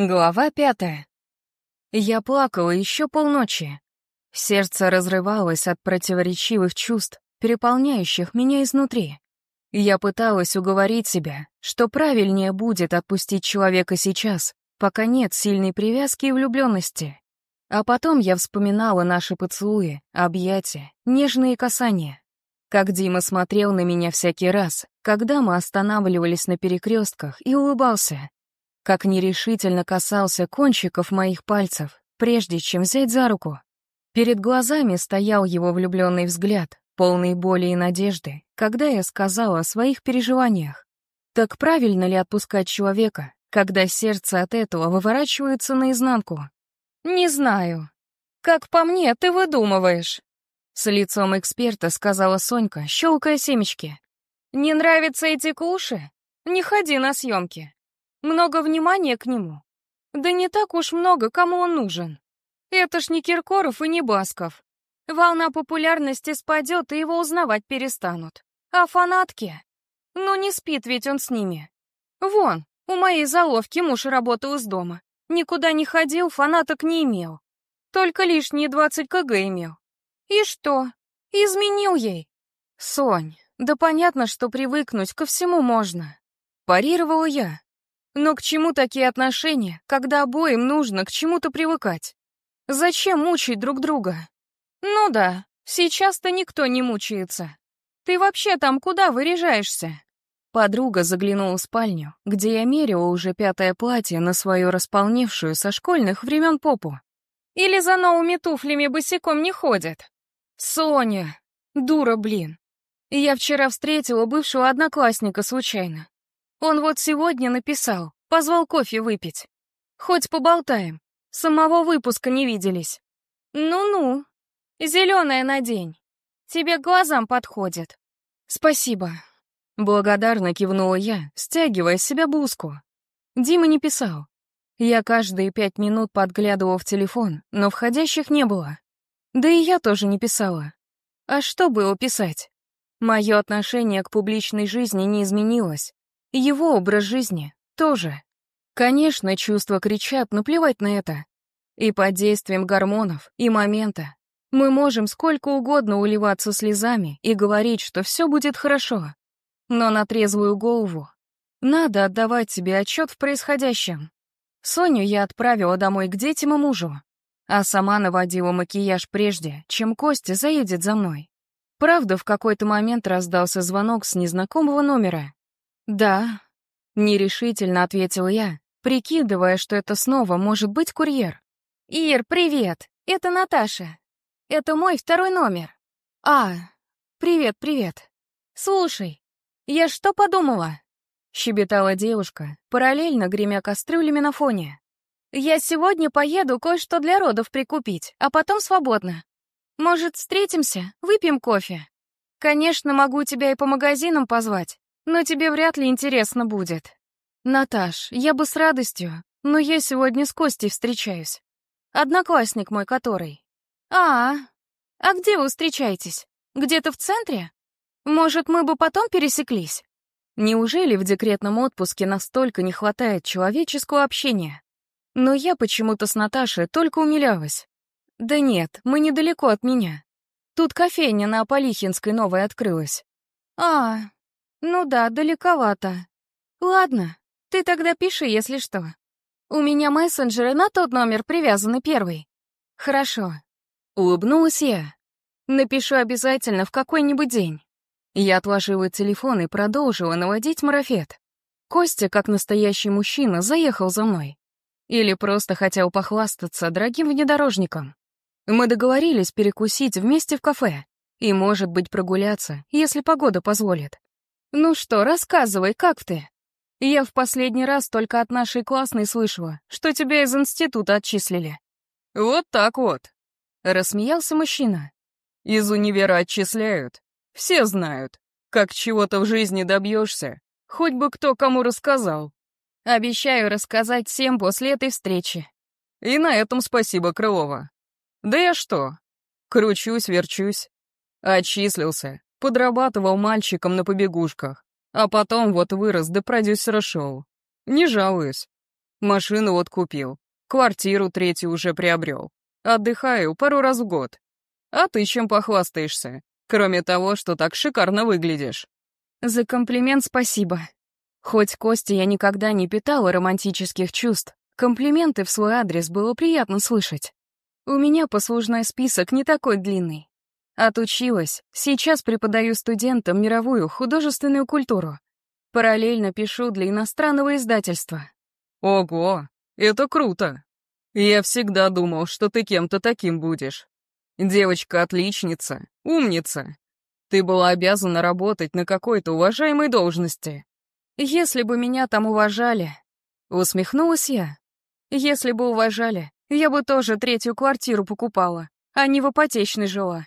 Глава пятая. Я плакала еще полночи. Сердце разрывалось от противоречивых чувств, переполняющих меня изнутри. Я пыталась уговорить себя, что правильнее будет отпустить человека сейчас, пока нет сильной привязки и влюбленности. А потом я вспоминала наши поцелуи, объятия, нежные касания. Как Дима смотрел на меня всякий раз, когда мы останавливались на перекрестках и улыбался как нерешительно касался кончиков моих пальцев, прежде чем взять за руку. Перед глазами стоял его влюбленный взгляд, полный боли и надежды, когда я сказала о своих переживаниях. Так правильно ли отпускать человека, когда сердце от этого выворачивается наизнанку? Не знаю. Как по мне, ты выдумываешь. С лицом эксперта сказала Сонька, щелкая семечки. Не нравятся эти куши? Не ходи на съемки. Много внимания к нему? Да не так уж много, кому он нужен. Это ж не Киркоров и не Басков. Волна популярности спадет, и его узнавать перестанут. А фанатки? Ну не спит ведь он с ними. Вон, у моей заловки муж работал из дома. Никуда не ходил, фанаток не имел. Только лишние 20 кг имел. И что? Изменил ей? Сонь, да понятно, что привыкнуть ко всему можно. Парировала я. Но к чему такие отношения, когда обоим нужно к чему-то привыкать? Зачем мучить друг друга? Ну да, сейчас-то никто не мучается. Ты вообще там куда выряжаешься? Подруга заглянула в спальню, где я мерила уже пятое платье на свою располневшую со школьных времен попу. Или за новыми туфлями босиком не ходит? Соня! Дура, блин. Я вчера встретила бывшего одноклассника случайно. Он вот сегодня написал, позвал кофе выпить. Хоть поболтаем. Самого выпуска не виделись. Ну-ну. Зеленая на день. Тебе к глазам подходит. Спасибо. Благодарно кивнула я, стягивая с себя блузку. Дима не писал. Я каждые пять минут подглядывала в телефон, но входящих не было. Да и я тоже не писала. А что было писать? Мое отношение к публичной жизни не изменилось. Его образ жизни тоже. Конечно, чувства кричат, но плевать на это. И под действием гормонов, и момента. Мы можем сколько угодно уливаться слезами и говорить, что все будет хорошо. Но на трезвую голову надо отдавать себе отчет в происходящем. Соню я отправила домой к детям и мужу, а сама наводила макияж прежде, чем Костя заедет за мной. Правда, в какой-то момент раздался звонок с незнакомого номера. «Да», — нерешительно ответил я, прикидывая, что это снова может быть курьер. «Ир, привет! Это Наташа. Это мой второй номер. А, привет, привет. Слушай, я что подумала?» Щебетала девушка, параллельно гремя кастрюлями на фоне. «Я сегодня поеду кое-что для родов прикупить, а потом свободно. Может, встретимся, выпьем кофе? Конечно, могу тебя и по магазинам позвать, но тебе вряд ли интересно будет. Наташ, я бы с радостью, но я сегодня с Костей встречаюсь. Одноклассник мой который. А, а где вы встречаетесь? Где-то в центре? Может, мы бы потом пересеклись? Неужели в декретном отпуске настолько не хватает человеческого общения? Но я почему-то с Наташей только умилялась. Да нет, мы недалеко от меня. Тут кофейня на Аполихинской новая открылась. А, ну да, далековато. Ладно, ты тогда пиши, если что. У меня мессенджеры на тот номер привязаны первый. Хорошо. Улыбнулась я. Напишу обязательно в какой-нибудь день. Я отложила телефон и продолжила наводить марафет. Костя, как настоящий мужчина, заехал за мной. Или просто хотел похвастаться дорогим внедорожником. Мы договорились перекусить вместе в кафе и, может быть, прогуляться, если погода позволит. «Ну что, рассказывай, как ты?» «Я в последний раз только от нашей классной слышала, что тебя из института отчислили». «Вот так вот», — рассмеялся мужчина. «Из универа отчисляют. Все знают, как чего-то в жизни добьешься. Хоть бы кто кому рассказал. Обещаю рассказать всем после этой встречи. И на этом спасибо, Крылова. Да я что? Кручусь, верчусь. Отчислился. Подрабатывал мальчиком на побегушках. А потом вот вырос до продюсера шоу. Не жалуюсь. Машину вот купил, квартиру третью уже приобрел. Отдыхаю пару раз в год. А ты чем похвастаешься, кроме того, что так шикарно выглядишь? За комплимент спасибо. Хоть Косте я никогда не питала романтических чувств, комплименты в свой адрес было приятно слышать. У меня послужной список не такой длинный. Отучилась, сейчас преподаю студентам мировую художественную культуру. Параллельно пишу для иностранного издательства. Ого, это круто. Я всегда думал, что ты кем-то таким будешь. Девочка-отличница, умница. Ты была обязана работать на какой-то уважаемой должности. Если бы меня там уважали... Усмехнулась я. Если бы уважали, я бы тоже третью квартиру покупала, а не в ипотечной жила.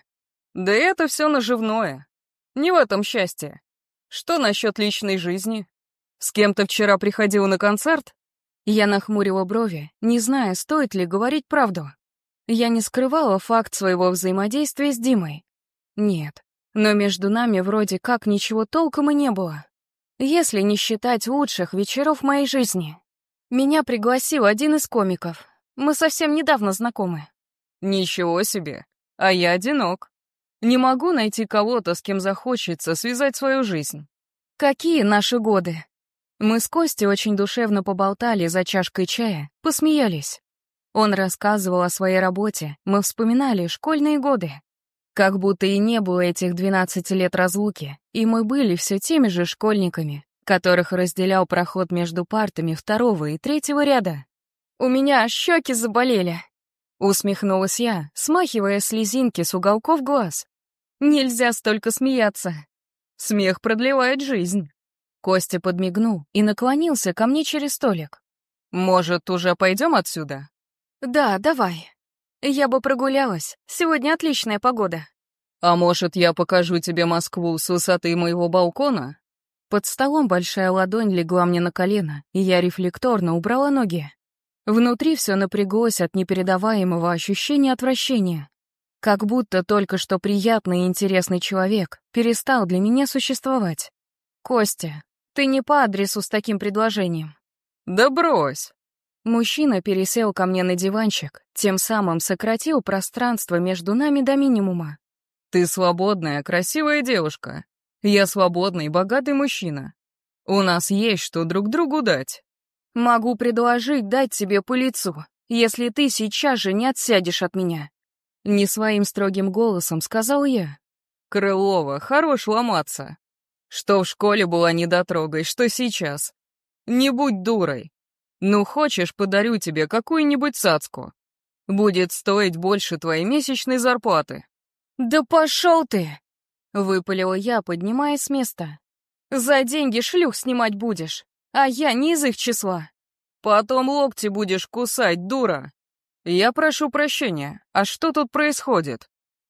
Да это все наживное. Не в этом счастье. Что насчет личной жизни? С кем то вчера приходил на концерт? Я нахмурила брови, не зная, стоит ли говорить правду. Я не скрывала факт своего взаимодействия с Димой. Нет, но между нами вроде как ничего толком и не было. Если не считать лучших вечеров моей жизни. Меня пригласил один из комиков. Мы совсем недавно знакомы. Ничего себе. А я одинок. Не могу найти кого-то, с кем захочется связать свою жизнь. Какие наши годы? Мы с Костей очень душевно поболтали за чашкой чая, посмеялись. Он рассказывал о своей работе, мы вспоминали школьные годы. Как будто и не было этих 12 лет разлуки, и мы были все теми же школьниками, которых разделял проход между партами второго и третьего ряда. «У меня щеки заболели», — усмехнулась я, смахивая слезинки с уголков глаз. «Нельзя столько смеяться. Смех продлевает жизнь». Костя подмигнул и наклонился ко мне через столик. «Может, уже пойдем отсюда?» «Да, давай», я бы прогулялась. Сегодня отличная погода. А может, я покажу тебе Москву с высоты моего балкона? Под столом большая ладонь легла мне на колено, и я рефлекторно убрала ноги. Внутри все напряглось от непередаваемого ощущения отвращения. Как будто только что приятный и интересный человек перестал для меня существовать. «Костя, ты не по адресу с таким предложением». «Да брось!» Мужчина пересел ко мне на диванчик, тем самым сократил пространство между нами до минимума. «Ты свободная, красивая девушка. Я свободный, богатый мужчина. У нас есть что друг другу дать». «Могу предложить дать тебе по лицу, если ты сейчас же не отсядешь от меня». Не своим строгим голосом сказал я. «Крылова, хорош ломаться. Что в школе была недотрогой, что сейчас. Не будь дурой. Ну, хочешь, подарю тебе какую-нибудь цацку. Будет стоить больше твоей месячной зарплаты». «Да пошел ты!» — выпалила я, поднимаясь с места. «За деньги шлюх снимать будешь, а я не из их числа». «Потом локти будешь кусать, дура!» «Я прошу прощения, а что тут происходит?»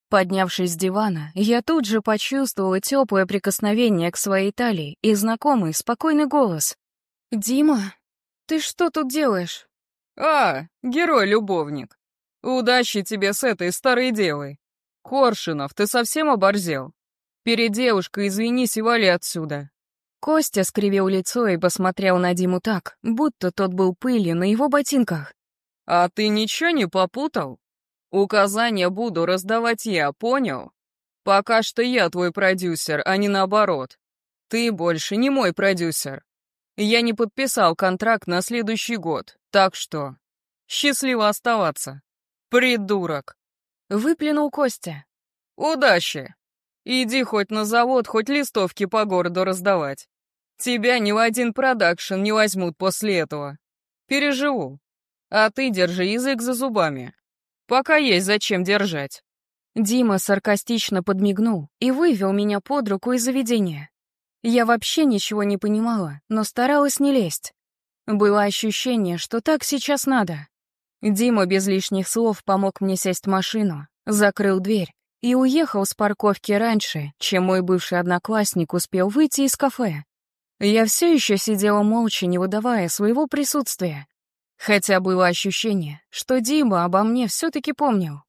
Поднявшись с дивана, я тут же почувствовала теплое прикосновение к своей талии и знакомый спокойный голос. «Дима?» «Ты что тут делаешь?» «А, герой-любовник. Удачи тебе с этой старой девой. Коршунов, ты совсем оборзел? Перед девушкой извинись и вали отсюда». Костя скривил лицо и посмотрел на Диму так, будто тот был пылью на его ботинках. «А ты ничего не попутал? Указания буду раздавать я, понял? Пока что я твой продюсер, а не наоборот. Ты больше не мой продюсер. Я не подписал контракт на следующий год, так что... Счастливо оставаться. Придурок. Выплюнул Костя. Удачи. Иди хоть на завод, хоть листовки по городу раздавать. Тебя ни в один продакшн не возьмут после этого. Переживу. А ты держи язык за зубами. Пока есть зачем держать. Дима саркастично подмигнул и вывел меня под руку из заведения. Я вообще ничего не понимала, но старалась не лезть. Было ощущение, что так сейчас надо. Дима без лишних слов помог мне сесть в машину, закрыл дверь и уехал с парковки раньше, чем мой бывший одноклассник успел выйти из кафе. Я все еще сидела молча, не выдавая своего присутствия. Хотя было ощущение, что Дима обо мне все-таки помнил.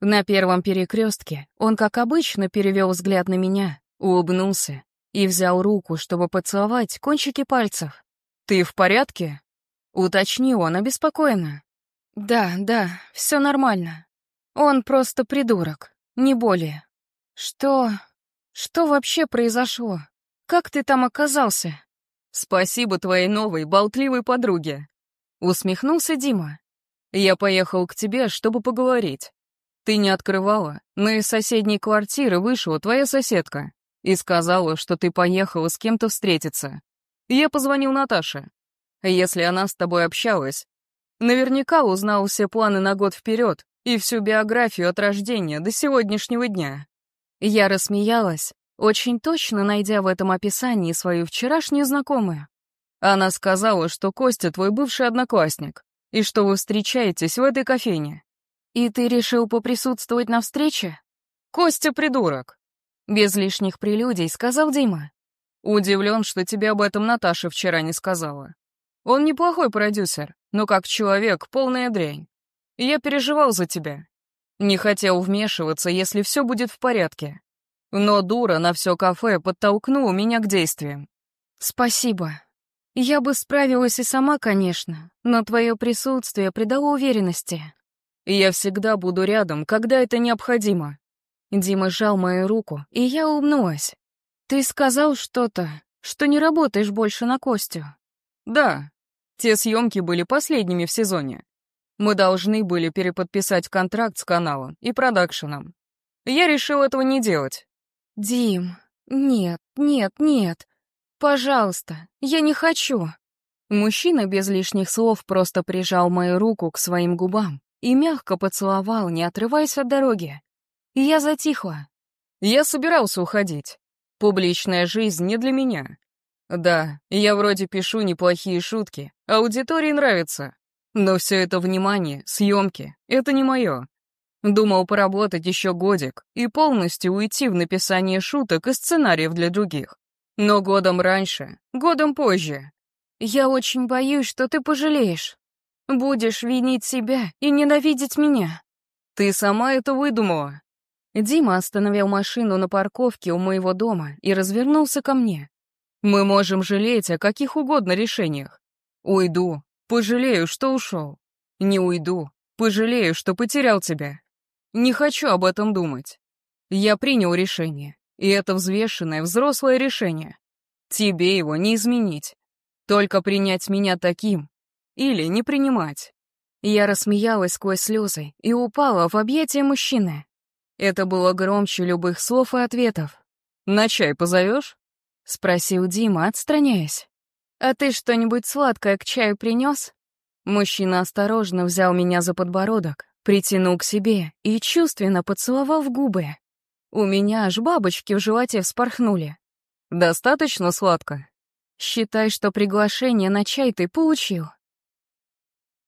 На первом перекрестке он, как обычно, перевел взгляд на меня, улыбнулся и взял руку, чтобы поцеловать кончики пальцев. «Ты в порядке?» Уточни он обеспокоенно. Да, да, все нормально. Он просто придурок, не более. Что... что вообще произошло? Как ты там оказался? Спасибо твоей новой болтливой подруге. Усмехнулся Дима. Я поехал к тебе, чтобы поговорить. Ты не открывала, но из соседней квартиры вышла твоя соседка и сказала, что ты поехала с кем-то встретиться. Я позвонил Наташе. Если она с тобой общалась, наверняка узнал все планы на год вперед и всю биографию от рождения до сегодняшнего дня. Я рассмеялась, очень точно найдя в этом описании свою вчерашнюю знакомую. Она сказала, что Костя твой бывший одноклассник, и что вы встречаетесь в этой кофейне. «И ты решил поприсутствовать на встрече?» «Костя придурок!» Без лишних прелюдий сказал Дима. «Удивлен, что тебе об этом Наташа вчера не сказала. Он неплохой продюсер, но как человек полная дрянь. Я переживал за тебя. Не хотел вмешиваться, если все будет в порядке. Но дура на все кафе подтолкнула меня к действиям. Спасибо. Я бы справилась и сама, конечно, но твое присутствие придало уверенности. Я всегда буду рядом, когда это необходимо. Дима сжал мою руку, и я улыбнулась. Ты сказал что-то, что не работаешь больше на Костю. Да, те съемки были последними в сезоне. Мы должны были переподписать контракт с каналом и продакшеном. Я решил этого не делать. Дим, нет, нет, нет. Пожалуйста, я не хочу. Мужчина без лишних слов просто прижал мою руку к своим губам и мягко поцеловал, не отрываясь от дороги. Я затихла. Я собирался уходить. Публичная жизнь не для меня. Да, я вроде пишу неплохие шутки, аудитории нравится. Но все это внимание, съемки — это не мое. Думал поработать еще годик и полностью уйти в написание шуток и сценариев для других. Но годом раньше, годом позже. Я очень боюсь, что ты пожалеешь. Будешь винить себя и ненавидеть меня. Ты сама это выдумала. Дима остановил машину на парковке у моего дома и развернулся ко мне. Мы можем жалеть о каких угодно решениях. Уйду, пожалею, что ушел. Не уйду, пожалею, что потерял тебя. Не хочу об этом думать. Я принял решение, и это взвешенное взрослое решение. Тебе его не изменить. Только принять меня таким, или не принимать. Я рассмеялась сквозь слезы и упала в объятия мужчины. Это было громче любых слов и ответов. «На чай позовешь?» — спросил Дима, отстраняясь. «А ты что-нибудь сладкое к чаю принес?» Мужчина осторожно взял меня за подбородок, притянул к себе и чувственно поцеловал в губы. У меня аж бабочки в животе вспорхнули. «Достаточно сладко?» «Считай, что приглашение на чай ты получил».